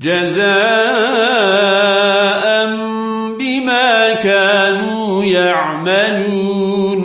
جزاء بما كانوا يعملون.